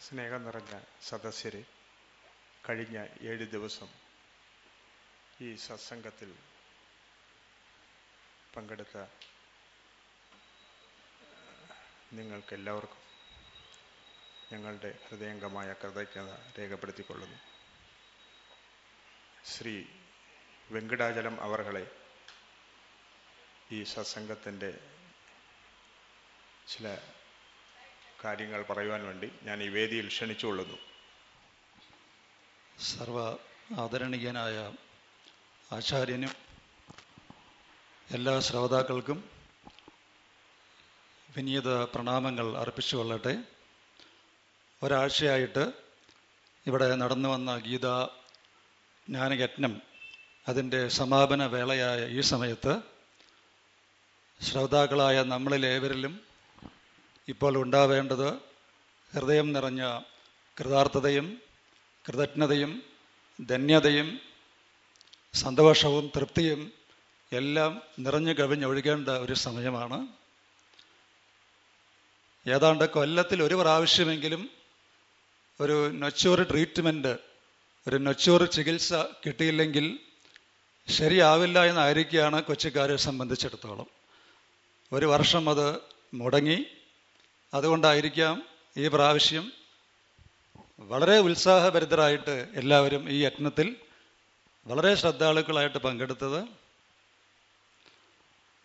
സ്നേഹം നിറഞ്ഞ സദസ്യരെ കഴിഞ്ഞ ഏഴ് ദിവസം ഈ സത്സംഗത്തിൽ പങ്കെടുത്ത നിങ്ങൾക്കെല്ലാവർക്കും ഞങ്ങളുടെ ഹൃദയംഗമായ കൃതജ്ഞത രേഖപ്പെടുത്തിക്കൊള്ളുന്നു. ശ്രീ വെങ്കടാചലം അവർകളെ ഈ സത്സംഗത്തിന്റെ ചില കാര്യങ്ങൾ പറയുവാൻ വേണ്ടി ഞാൻ ഈ വേദിയിൽ ക്ഷണിച്ചുകൊള്ളുന്നു. സർവ ആദരണീയനായ ആചാര്യനും എല്ലാ ശ്രോതാക്കൾക്കും വിനീത പ്രണാമങ്ങൾ അർപ്പിച്ചു കൊള്ളട്ടെ ഒരാഴ്ചയായിട്ട് ഇവിടെ നടന്നു വന്ന ഗീത ജ്ഞാനയജ്ഞം അതിന്റെ സമാപന വേളയായ ഈ സമയത്ത് ശ്രോതാക്കളായ നമ്മളിലേവരിലും ഇപ്പോൾ ഉണ്ടാവേണ്ടത് ഹൃദയം നിറഞ്ഞ കൃതാർത്ഥതയും കൃതജ്ഞതയും ധന്യതയും സന്തോഷവും തൃപ്തിയും എല്ലാം നിറഞ്ഞു കവിഞ്ഞൊഴുകേണ്ട ഒരു സമയമാണ്. ഏതാണ്ട് കൊല്ലത്തിൽ ഒരു പ്രാവശ്യമെങ്കിലും ഒരു നൊച്ചൂർ ട്രീറ്റ്മെന്റ് ഒരു നൊച്ചൂർ ചികിത്സ കിട്ടിയില്ലെങ്കിൽ ശരിയാവില്ല എന്നായിരിക്കുകയാണ് കൊച്ചിക്കാരെ സംബന്ധിച്ചിടത്തോളം. ഒരു വർഷം അത് മുടങ്ങി. അതുകൊണ്ടായിരിക്കാം ഈ പ്രാവശ്യം വളരെ ഉത്സാഹഭരിതരായിട്ട് എല്ലാവരും ഈ യജ്ഞത്തിൽ വളരെ ശ്രദ്ധാളുക്കളായിട്ട് പങ്കെടുത്തത്.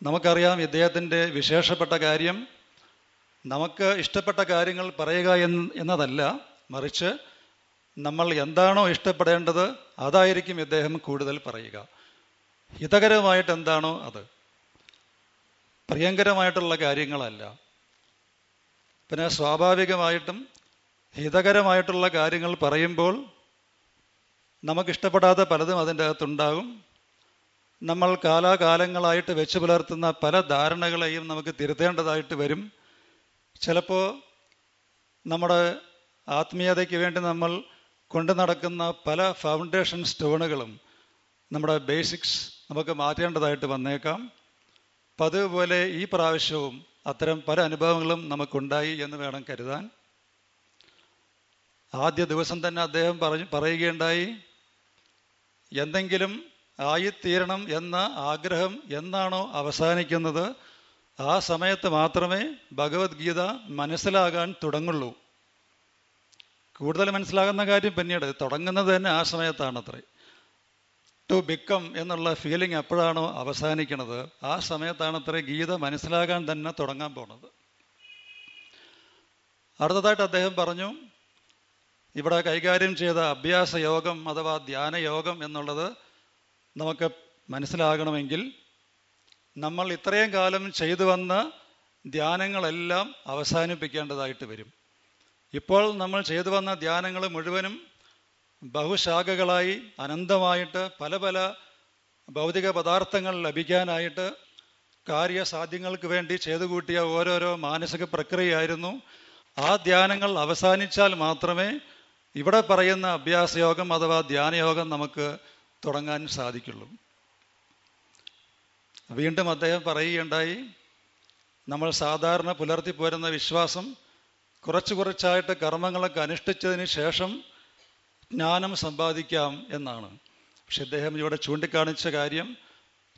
നമുക്കറിയാം ഇദ്ദേഹത്തിന്റെ വിശേഷപ്പെട്ട കാര്യം നമുക്ക് ഇഷ്ടപ്പെട്ട കാര്യങ്ങൾ പറയുക എന്ന് എന്നതല്ല മറിച്ച് നമ്മൾ എന്താണോ ഇഷ്ടപ്പെടേണ്ടത് അതായിരിക്കും ഇദ്ദേഹം കൂടുതൽ പറയുക. ഹിതകരമായിട്ട് എന്താണോ അത്. പ്രിയങ്കരമായിട്ടുള്ള കാര്യങ്ങളല്ല. പിന്നെ സ്വാഭാവികമായിട്ടും ഹിതകരമായിട്ടുള്ള കാര്യങ്ങൾ പറയുമ്പോൾ നമുക്കിഷ്ടപ്പെടാത്ത പലതും അതിന്റെ അകത്തുണ്ടാകും. നമ്മൾ കാലാകാലങ്ങളായിട്ട് വെച്ച് പുലർത്തുന്ന പല ധാരണകളെയും നമുക്ക് തിരുത്തേണ്ടതായിട്ട് വരും. ചിലപ്പോൾ നമ്മുടെ ആത്മീയതയ്ക്ക് വേണ്ടി നമ്മൾ കൊണ്ടു നടക്കുന്ന പല ഫൗണ്ടേഷൻ സ്റ്റോണുകളും നമ്മുടെ ബേസിക്സ് നമുക്ക് മാറ്റേണ്ടതായിട്ട് വന്നേക്കാം. പതിവ് പോലെ ഈ പ്രാവശ്യവും അത്തരം പല അനുഭവങ്ങളും നമുക്കുണ്ടായി എന്ന് വേണം കരുതാൻ. ആദ്യ ദിവസം തന്നെ അദ്ദേഹം പറഞ്ഞു പറയുകയുണ്ടായി എന്തെങ്കിലും ആയിത്തീരണം എന്ന ആഗ്രഹം എന്നാണോ അവസാനിക്കുന്നത്? ആ സമയത്ത് മാത്രമേ ഭഗവത്ഗീത മനസ്സിലാകാൻ തുടങ്ങുള്ളൂ. കൂടുതൽ മനസ്സിലാകുന്ന കാര്യം പിന്നീട് തുടങ്ങുന്നത് തന്നെ ആ സമയത്താണത്രേ. ടു ബിക്കം എന്നുള്ള ഫീലിംഗ് എപ്പോഴാണോ അവസാനിക്കുന്നത് ആ സമയത്താണ് അത്ര ഗീത മനസ്സിലാകാൻ തന്നെ തുടങ്ങാൻ പോണത്. അടുത്തതായിട്ട് അദ്ദേഹം പറഞ്ഞു ഇവിടെ കൈകാര്യം ചെയ്ത അഭ്യാസ യോഗം അഥവാ ധ്യാന യോഗം എന്നുള്ളത് നമുക്ക് മനസ്സിലാകണമെങ്കിൽ നമ്മൾ ഇത്രയും കാലം ചെയ്തു വന്ന ധ്യാനങ്ങളെല്ലാം അവസാനിപ്പിക്കേണ്ടതായിട്ട് വരും. ഇപ്പോൾ നമ്മൾ ചെയ്തു വന്ന ധ്യാനങ്ങൾ മുഴുവനും ബഹുശാഖകളായി അനന്തമായിട്ട് പല പല ഭൗതിക പദാർത്ഥങ്ങൾ ലഭിക്കാനായിട്ട് കാര്യസാധ്യങ്ങൾക്ക് വേണ്ടി ചെയ്തു കൂട്ടിയ ഓരോരോ മാനസിക പ്രക്രിയയായിരുന്നു. ആ ധ്യാനങ്ങൾ അവസാനിച്ചാൽ മാത്രമേ ഇവിടെ പറയുന്ന അഭ്യാസയോഗം അഥവാ ധ്യാനയോഗം നമുക്ക് തുടങ്ങാൻ സാധിക്കുള്ളൂ. വീണ്ടും അദ്ദേഹം പറയുകയുണ്ടായി നമ്മൾ സാധാരണ പുലർത്തി പോരുന്ന വിശ്വാസം കുറച്ച് കുറച്ചായിട്ട് കർമ്മങ്ങളൊക്കെ അനുഷ്ഠിച്ചതിന് ശേഷം ജ്ഞാനം സമ്പാദിക്കാം എന്നാണ്. പക്ഷെ അദ്ദേഹം ഇവിടെ ചൂണ്ടിക്കാണിച്ച കാര്യം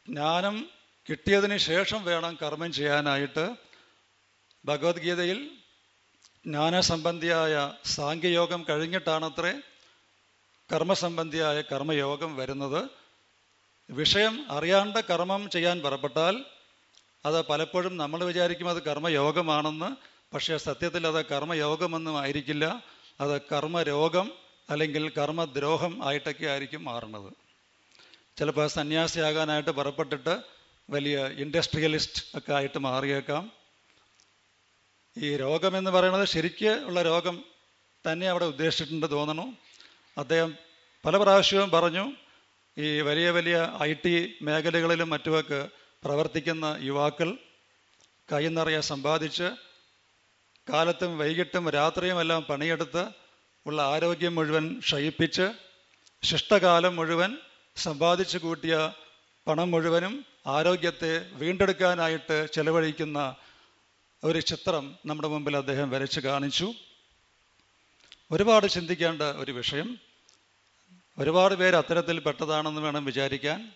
ജ്ഞാനം കിട്ടിയതിന് ശേഷം വേണം കർമ്മം ചെയ്യാനായിട്ട്. ഭഗവത്ഗീതയിൽ ജ്ഞാനസംബന്ധിയായ സാഖ്യയോഗം കഴിഞ്ഞിട്ടാണത്രേ കർമ്മസംബന്ധിയായ കർമ്മയോഗം വരുന്നത്. വിഷയം അറിയാണ്ട് കർമ്മം ചെയ്യാൻ പുറപ്പെട്ടാൽ അത് പലപ്പോഴും നമ്മൾ വിചാരിക്കും അത് കർമ്മയോഗമാണെന്ന് പക്ഷേ സത്യത്തിൽ അത് കർമ്മയോഗമൊന്നും ആയിരിക്കില്ല. അത് കർമ്മരോഗം അല്ലെങ്കിൽ കർമ്മദ്രോഹം ആയിട്ടൊക്കെ ആയിരിക്കും മാറുന്നത്. ചിലപ്പോൾ സന്യാസിയാകാനായിട്ട് പുറപ്പെട്ടിട്ട് വലിയ ഇൻഡസ്ട്രിയലിസ്റ്റ് ഒക്കെ ആയിട്ട് മാറിയേക്കാം. ഈ രോഗം എന്ന് പറയുന്നത് ശരിക്ക് ഉള്ള രോഗം തന്നെ അവിടെ ഉദ്ദേശിച്ചിട്ടുണ്ട് തോന്നണു. അദ്ദേഹം പല പ്രാവശ്യവും പറഞ്ഞു ഈ വലിയ വലിയ ഐ ടി മേഖലകളിലും മറ്റുമൊക്കെ പ്രവർത്തിക്കുന്ന യുവാക്കൾ കൈ നിറയെ സമ്പാദിച്ച് കാലത്തും വൈകിട്ടും രാത്രിയുമെല്ലാം പണിയെടുത്ത് ഉള്ള ആരോഗ്യം മുഴുവൻ ക്ഷയിപ്പിച്ച് ശിഷ്ടകാലം മുഴുവൻ സമ്പാദിച്ചു കൂട്ടിയ പണം മുഴുവനും ആരോഗ്യത്തെ വീണ്ടെടുക്കാനായിട്ട് ചെലവഴിക്കുന്ന ഒരു ചിത്രം നമ്മുടെ മുമ്പിൽ അദ്ദേഹം വരച്ച് കാണിച്ചു. ഒരുപാട് ചിന്തിക്കേണ്ട ഒരു വിഷയം. ഒരുപാട് പേര് അത്തരത്തിൽ പെട്ടതാണെന്ന് വേണം വിചാരിക്കാൻ.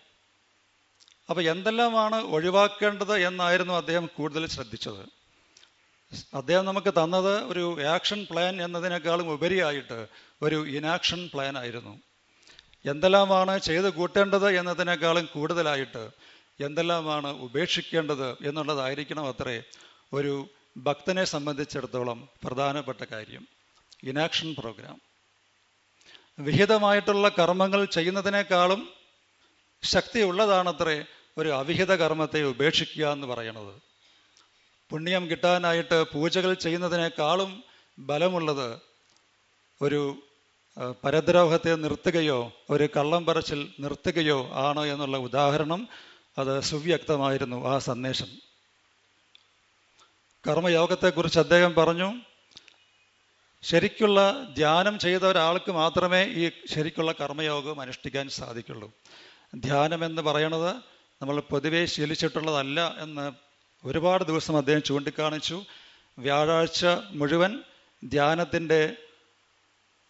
അപ്പോൾ എന്തെല്ലാമാണ് ഒഴിവാക്കേണ്ടത് എന്നായിരുന്നു അദ്ദേഹം കൂടുതൽ ശ്രദ്ധിച്ചത്. അദ്ദേഹം നമുക്ക് തന്നത് ഒരു ആക്ഷൻ പ്ലാൻ എന്നതിനേക്കാളും ഉപരിയായിട്ട് ഒരു ഇനാക്ഷൻ പ്ലാൻ ആയിരുന്നു. എന്തെല്ലാമാണ് ചെയ്തു കൂട്ടേണ്ടത് എന്നതിനേക്കാളും കൂടുതലായിട്ട് എന്തെല്ലാമാണ് ഉപേക്ഷിക്കേണ്ടത് എന്നുള്ളതായിരിക്കണം അത്രേ ഒരു ഭക്തനെ സംബന്ധിച്ചിടത്തോളം പ്രധാനപ്പെട്ട കാര്യം. ഇനാക്ഷൻ പ്രോഗ്രാം വിഹിതമായിട്ടുള്ള കർമ്മങ്ങൾ ചെയ്യുന്നതിനേക്കാളും ശക്തിയുള്ളതാണത്രേ ഒരു അവിഹിത കർമ്മത്തെ ഉപേക്ഷിക്കുക എന്ന് പറയുന്നത്. പുണ്യം കിട്ടാനായിട്ട് പൂജകൾ ചെയ്യുന്നതിനേക്കാളും ബലമുള്ളത് ഒരു പരദ്രോഹത്തെ നിർത്തുകയോ ഒരു കള്ളം പറച്ചിൽ നിർത്തുകയോ ആണ് എന്നുള്ള ഉദാഹരണം അത് സുവ്യക്തമായിരുന്നു ആ സന്ദേശം. കർമ്മയോഗത്തെക്കുറിച്ച് അദ്ദേഹം പറഞ്ഞു ശരിക്കുള്ള ധ്യാനം ചെയ്ത ഒരാൾക്ക് മാത്രമേ ഈ ശരിക്കുള്ള കർമ്മയോഗം അനുഷ്ഠിക്കാൻ സാധിക്കുള്ളൂ. ധ്യാനം എന്ന് പറയണത് നമ്മൾ പൊതുവെ ശീലിച്ചിട്ടുള്ളതല്ല എന്ന് ഒരുപാട് ദിവസം അദ്ദേഹം ചൂണ്ടിക്കാണിച്ചു. വ്യാഴാഴ്ച മുഴുവൻ ധ്യാനത്തിന്റെ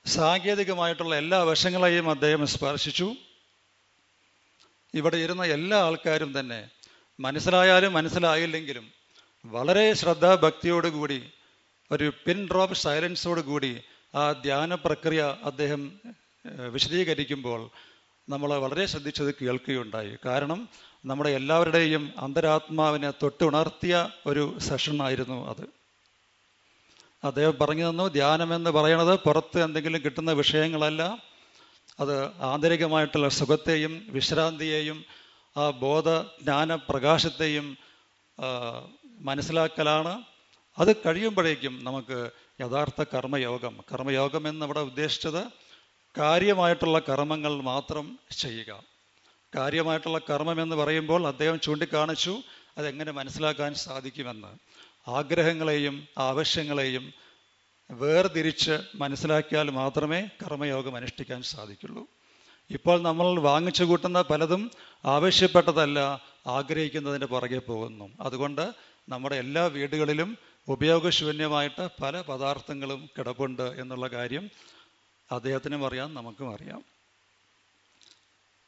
സാങ്കേതികമായിട്ടുള്ള എല്ലാ വശങ്ങളെയും അദ്ദേഹം സ്പർശിച്ചു. ഇവിടെ ഇരുന്ന എല്ലാ ആൾക്കാരും തന്നെ മനസ്സിലായാലും മനസ്സിലായില്ലെങ്കിലും വളരെ ശ്രദ്ധാഭക്തിയോടുകൂടി ഒരു പിൻ ഡ്രോപ്പ് സൈലൻസോടുകൂടി ആ ധ്യാന പ്രക്രിയ അദ്ദേഹം വിശദീകരിക്കുമ്പോൾ നമ്മൾ വളരെ ശ്രദ്ധിച്ചത് കേൾക്കുകയുണ്ടായി. കാരണം നമ്മുടെ എല്ലാവരുടെയും അന്തരാത്മാവിനെ തൊട്ടുണർത്തിയ ഒരു സെഷനായിരുന്നു അത്. അദ്ദേഹം പറഞ്ഞു തന്നു ധ്യാനം എന്ന് പറയുന്നത് പുറത്ത് എന്തെങ്കിലും കിട്ടുന്ന വിഷയങ്ങളല്ല. അത് ആന്തരികമായിട്ടുള്ള സുഖത്തെയും വിശ്രാന്തിയെയും ആ ബോധ ജ്ഞാന പ്രകാശത്തെയും മനസ്സിലാക്കലാണ്. അത് കഴിയുമ്പോഴേക്കും നമുക്ക് യഥാർത്ഥ കർമ്മയോഗം കർമ്മയോഗം എന്ന് എന്നവിടെ ഉദ്ദേശിച്ചത് കാര്യമായിട്ടുള്ള കർമ്മങ്ങൾ മാത്രം ചെയ്യുക. കാര്യമായിട്ടുള്ള കർമ്മം എന്ന് പറയുമ്പോൾ അദ്ദേഹം ചൂണ്ടിക്കാണിച്ചു അതെങ്ങനെ മനസ്സിലാക്കാൻ സാധിക്കുമെന്ന്. ആഗ്രഹങ്ങളെയും ആവശ്യങ്ങളെയും വേർതിരിച്ച് മനസ്സിലാക്കിയാൽ മാത്രമേ കർമ്മയോഗം അനുഷ്ഠിക്കാൻ സാധിക്കുള്ളൂ. ഇപ്പോൾ നമ്മൾ വാങ്ങിച്ചു കൂട്ടുന്ന പലതും ആവശ്യപ്പെട്ടതല്ല ആഗ്രഹിക്കുന്നതിന്റെ പുറകെ പോകുന്നു. അതുകൊണ്ട് നമ്മുടെ എല്ലാ വീടുകളിലും ഉപയോഗശൂന്യമായിട്ട് പല പദാർത്ഥങ്ങളും കിടപ്പുണ്ട് എന്നുള്ള കാര്യം അദ്ദേഹത്തിനും അറിയാം നമുക്കും അറിയാം.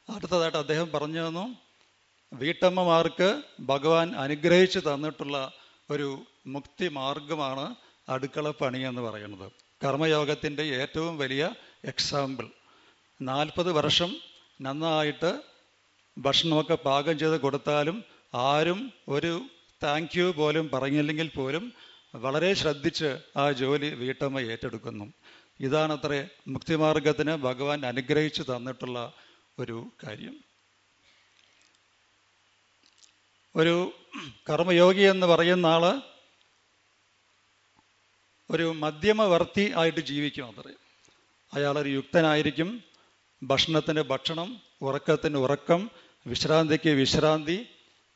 അടുത്തതായിട്ട് അദ്ദേഹം പറഞ്ഞു തന്നു വീട്ടമ്മമാർക്ക് ഭഗവാൻ അനുഗ്രഹിച്ചു തന്നിട്ടുള്ള ഒരു മുക്തി മാർഗമാണ് അടുക്കള പണി എന്ന് പറയുന്നത്. കർമ്മയോഗത്തിന്റെ ഏറ്റവും വലിയ എക്സാമ്പിൾ നാൽപ്പത് വർഷം നന്നായിട്ട് ഭക്ഷണമൊക്കെ പാകം ചെയ്ത് കൊടുത്താലും ആരും ഒരു താങ്ക് യു പോലും പറഞ്ഞില്ലെങ്കിൽ പോലും വളരെ ശ്രദ്ധിച്ച് ആ ജോലി വീട്ടമ്മ ഏറ്റെടുക്കുന്നു. ഇതാണത്രേ മുക്തിമാർഗത്തിന് ഭഗവാൻ അനുഗ്രഹിച്ചു തന്നിട്ടുള്ള ഒരു കാര്യം. ഒരു കർമ്മയോഗി എന്ന് പറയുന്ന ആൾ ഒരു മധ്യമവർത്തി ആയിട്ട് ജീവിക്കും അത്രേ. അയാളൊരു യുക്തനായിരിക്കും. ഭക്ഷണത്തിന് ഭക്ഷണം ഉറക്കത്തിന് ഉറക്കം വിശ്രാന്തിക്ക് വിശ്രാന്തി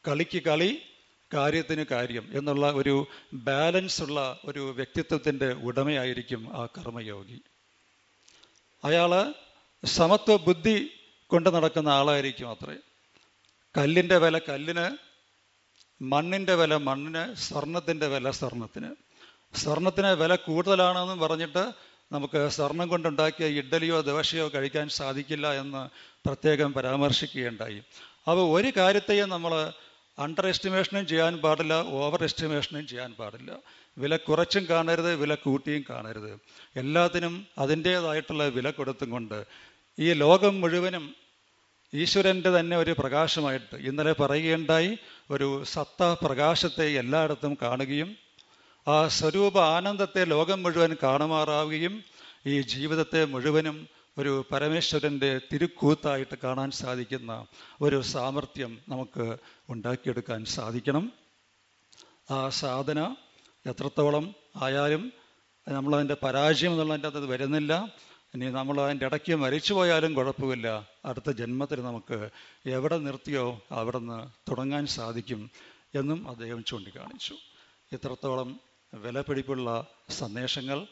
കളിക്ക് കളി കാര്യത്തിന് കാര്യം എന്നുള്ള ഒരു ബാലൻസ് ഉള്ള ഒരു വ്യക്തിത്വത്തിന്റെ ഉടമയായിരിക്കും ആ കർമ്മയോഗി. അയാൾ സമത്വ ബുദ്ധി കൊണ്ട് നടക്കുന്ന ആളായിരിക്കും അത്രേ. കല്ലിന്റെ വില കല്ലിന് മണ്ണിന്റെ വില മണ്ണിന് സ്വർണത്തിന്റെ വില സ്വർണത്തിന്. സ്വർണത്തിന് വില കൂടുതലാണെന്ന് പറഞ്ഞിട്ട് നമുക്ക് സ്വർണം കൊണ്ടുണ്ടാക്കിയ ഇഡ്ഡലിയോ ദോശയോ കഴിക്കാൻ സാധിക്കില്ല എന്ന് പ്രത്യേകം പരാമർശിക്കുകയുണ്ടായി. അപ്പോൾ ഒരു കാര്യത്തെയും നമ്മൾ അണ്ടർ എസ്റ്റിമേഷനും ചെയ്യാൻ പാടില്ല ഓവർ എസ്റ്റിമേഷനും ചെയ്യാൻ പാടില്ല. വില കുറച്ചും കാണരുത് വില കൂട്ടിയും കാണരുത്. എല്ലാത്തിനും അതിന്റേതായിട്ടുള്ള വില കൊടുത്തും കൊണ്ട് ഈ ലോകം മുഴുവനും ഈശ്വരന്റെ തന്നെ ഒരു പ്രകാശമായിട്ട് ഇന്നലെ പറയുകയുണ്ടായി ഒരു സത്ത പ്രകാശത്തെ എല്ലായിടത്തും കാണുകയും ആ സ്വരൂപ ആനന്ദത്തെ ലോകം മുഴുവൻ കാണുമാറാവുകയും ഈ ജീവിതത്തെ മുഴുവനും ഒരു പരമേശ്വരന്റെ തിരുക്കൂത്തായിട്ട് കാണാൻ സാധിക്കുന്ന ഒരു സാമർഥ്യം നമുക്ക് ഉണ്ടാക്കിയെടുക്കാൻ സാധിക്കണം. ആ സാധന എത്രത്തോളം ആയാലും നമ്മളതിന്റെ പരാജയം എന്നുള്ളതിന്റെ അത് വരുന്നില്ല. ഇനി നമ്മൾ അതിന്റെ ഇടയ്ക്ക് മരിച്ചു പോയാലും കുഴപ്പമില്ല. അടുത്ത ജന്മത്തിൽ നമുക്ക് എവിടെ നിർത്തിയോ അവിടെ നിന്ന് തുടങ്ങാൻ സാധിക്കും എന്നും അദ്ദേഹം ചൂണ്ടിക്കാണിച്ചു. ഇത്രത്തോളം വിലപിടിപ്പുള്ള സന്ദേശങ്ങൾ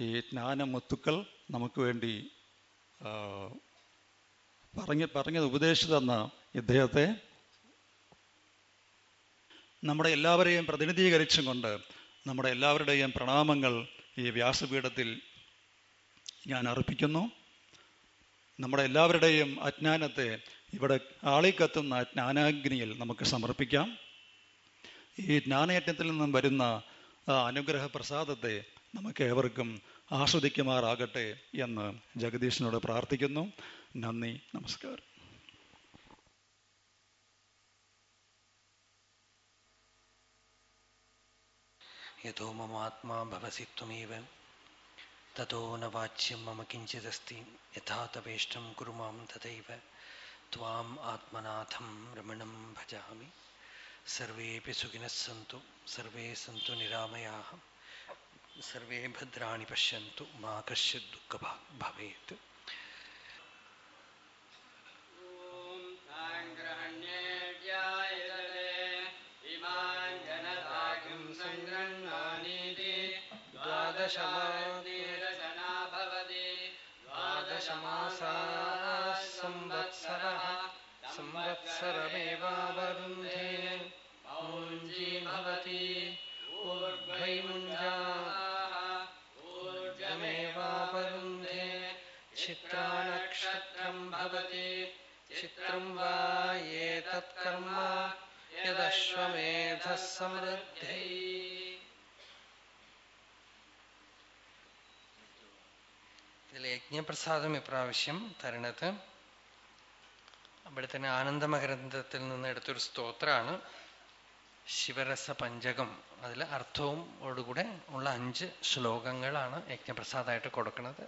ഈ ജ്ഞാനമുത്തുക്കൾ നമുക്ക് വേണ്ടി പറഞ്ഞ് പറഞ്ഞത് ഉപദേശിച്ചു തന്ന ഇദ്ദേഹത്തെ നമ്മുടെ എല്ലാവരെയും പ്രതിനിധീകരിച്ചും കൊണ്ട് നമ്മുടെ എല്ലാവരുടെയും പ്രണാമങ്ങൾ ഈ വ്യാസപീഠത്തിൽ ഞാൻ അർപ്പിക്കുന്നു. നമ്മുടെ എല്ലാവരുടെയും അജ്ഞാനത്തെ ഇവിടെ ആളിക്കത്തുന്ന ജ്ഞാനാഗ്നിയിൽ നമുക്ക് സമർപ്പിക്കാം. ഈ ജ്ഞാനയജ്ഞത്തിൽ നിന്നും വരുന്ന അനുഗ്രഹ പ്രസാദത്തെ നമുക്ക് ഏവർക്കും ആസ്വദിക്കുമാറാകട്ടെ എന്ന് ജഗദീശനോട് പ്രാർത്ഥിക്കുന്നു. നന്ദി നമസ്കാരം. യഥോ മമാത്മാ ഭവസി ത്വമേവ. തതോ ന വാച്യം മമ കിഞ്ചിതസ്തി. യഥാതപേഷ്ടം കുറുമാം തഥൈവ. ത്വാം ആത്മനാഥം രമണം ഭജാമി. സർവേപി സുഖിനഃ സർവേ സന്തു നിരാമയാഹം. सर्वे भद्राणि पश्यन्तु मा कश्चित् दुःखभाग् भवेत्। संवत्सरमेवावरुन्धे। मौञ्जी भवति ऊर्ध्वैमुञ्जाः चित्रानक्षत्रं भवति चित्रं वा एतत्कर्म यदश्वमेधः समृद्धै ഇതിൽ യജ്ഞപ്രസാദം ഇപ്രാവശ്യം തരണത് അവിടെ തന്നെ ആനന്ദമകരന്തത്തിൽ നിന്ന് എടുത്തൊരു സ്തോത്രമാണ് ശിവരസ പഞ്ചകം അതിൽ അർത്ഥവും ഓടുകൂടെ ഉള്ള അഞ്ച് ശ്ലോകങ്ങളാണ് യജ്ഞപ്രസാദമായിട്ട് കൊടുക്കുന്നത്